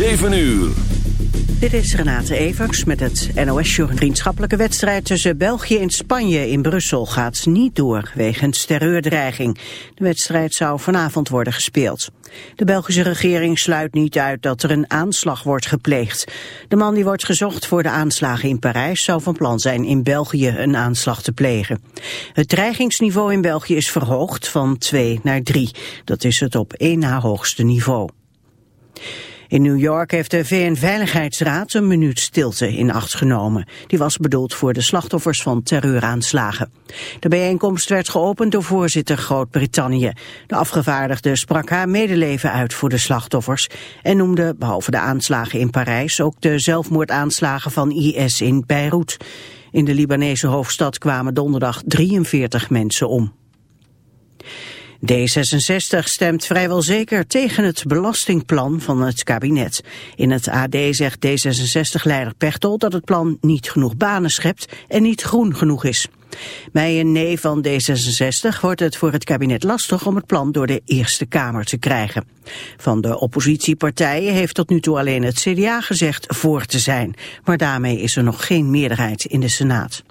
7 uur. Dit is Renate Evers met het nos Een vriendschappelijke wedstrijd tussen België en Spanje in Brussel gaat niet door wegens terreurdreiging. De wedstrijd zou vanavond worden gespeeld. De Belgische regering sluit niet uit dat er een aanslag wordt gepleegd. De man die wordt gezocht voor de aanslagen in Parijs zou van plan zijn in België een aanslag te plegen. Het dreigingsniveau in België is verhoogd van 2 naar 3. Dat is het op één na hoogste niveau. In New York heeft de VN-veiligheidsraad een minuut stilte in acht genomen. Die was bedoeld voor de slachtoffers van terreuraanslagen. De bijeenkomst werd geopend door voorzitter Groot-Brittannië. De afgevaardigde sprak haar medeleven uit voor de slachtoffers... en noemde, behalve de aanslagen in Parijs... ook de zelfmoordaanslagen van IS in Beirut. In de Libanese hoofdstad kwamen donderdag 43 mensen om. D66 stemt vrijwel zeker tegen het belastingplan van het kabinet. In het AD zegt D66-leider Pechtel dat het plan niet genoeg banen schept en niet groen genoeg is. Bij een nee van D66 wordt het voor het kabinet lastig om het plan door de Eerste Kamer te krijgen. Van de oppositiepartijen heeft tot nu toe alleen het CDA gezegd voor te zijn, maar daarmee is er nog geen meerderheid in de Senaat.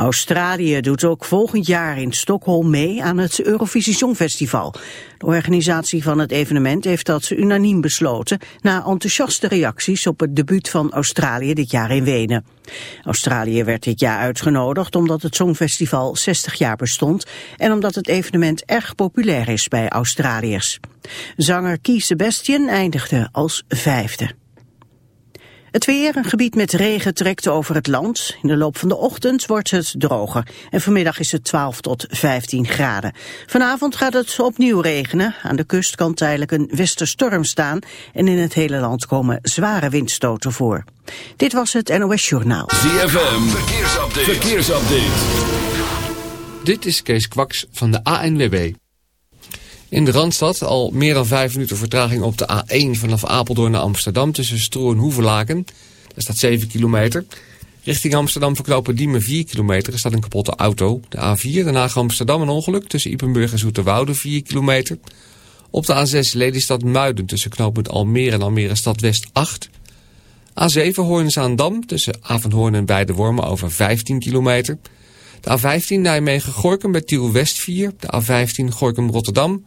Australië doet ook volgend jaar in Stockholm mee aan het Eurovisie Songfestival. De organisatie van het evenement heeft dat unaniem besloten... na enthousiaste reacties op het debuut van Australië dit jaar in Wenen. Australië werd dit jaar uitgenodigd omdat het Songfestival 60 jaar bestond... en omdat het evenement erg populair is bij Australiërs. Zanger Keith Sebastian eindigde als vijfde. Het weer, een gebied met regen, trekt over het land. In de loop van de ochtend wordt het droger. En vanmiddag is het 12 tot 15 graden. Vanavond gaat het opnieuw regenen. Aan de kust kan tijdelijk een westerstorm staan. En in het hele land komen zware windstoten voor. Dit was het NOS Journaal. ZFM, verkeersupdate. verkeersupdate. Dit is Kees Kwaks van de ANWB. In de Randstad al meer dan vijf minuten vertraging op de A1 vanaf Apeldoorn naar Amsterdam tussen Stroe en Hoevelaken. Daar staat 7 kilometer. Richting Amsterdam verklopen Diemen 4 kilometer. Er staat een kapotte auto. De A4 daarna Amsterdam een ongeluk tussen Ipenburg en Zoeterwoude 4 kilometer. Op de A6 Lelystad Muiden tussen knooppunt Almere en Almere Stad West 8. A7 Hoorn-Zaandam tussen Avenhoorn en Beide over 15 kilometer. De A15 Nijmegen-Gorkum bij Tiel West 4. De A15 Gorkum-Rotterdam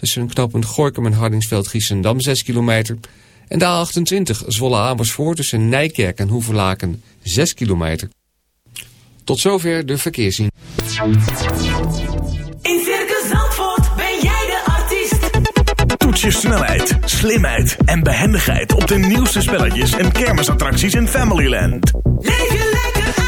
Tussen knooppunt Gorkum en Hardingsveld-Giessendam 6 kilometer. En de A28 Zwolle-Amersfoort tussen Nijkerk en Hoevelaken 6 kilometer. Tot zover de verkeerszien. In Circus Zandvoort ben jij de artiest. Toets je snelheid, slimheid en behendigheid op de nieuwste spelletjes en kermisattracties in Familyland. Leef je lekker uit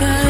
good.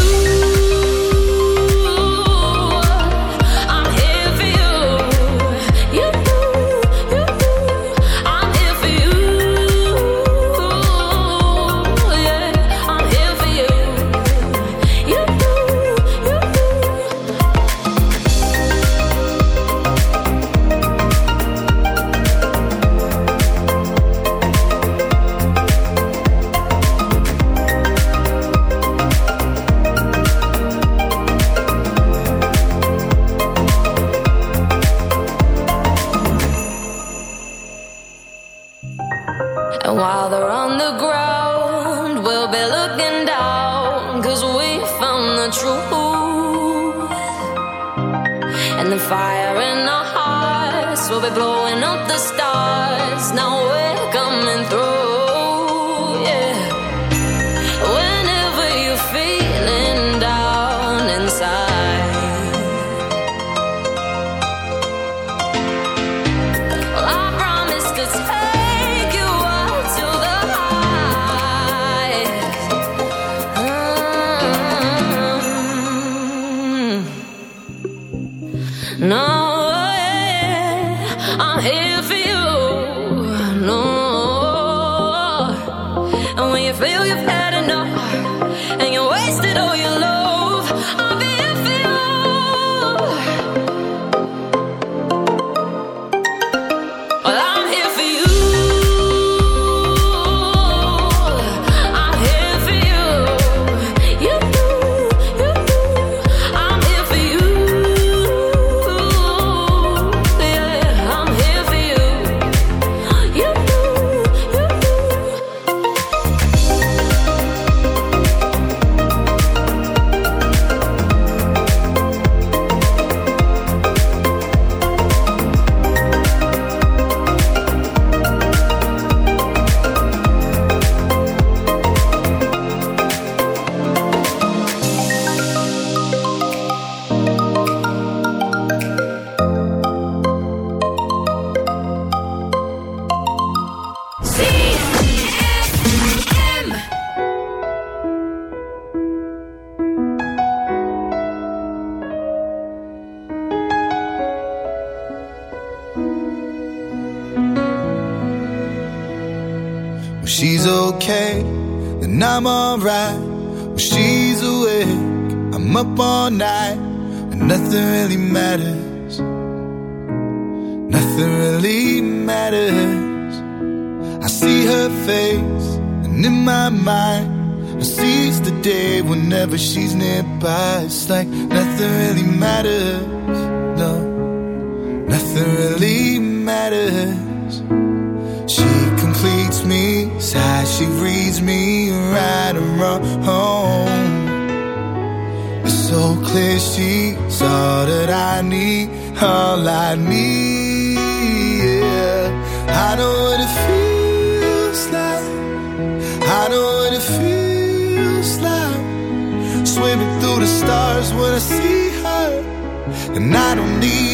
she's nearby. It's like nothing really matters. No, nothing really matters. She completes me, sighs, she reads me right and wrong. It's so clear she's all that I need, all I need.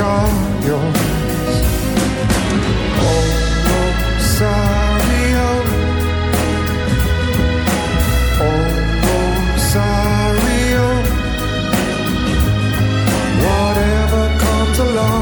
are yours. Oh. Oh. Whatever comes along,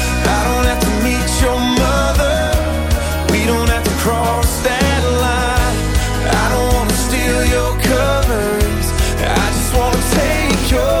I don't have to meet your mother. We don't have to cross that line. I don't wanna steal your covers. I just wanna take your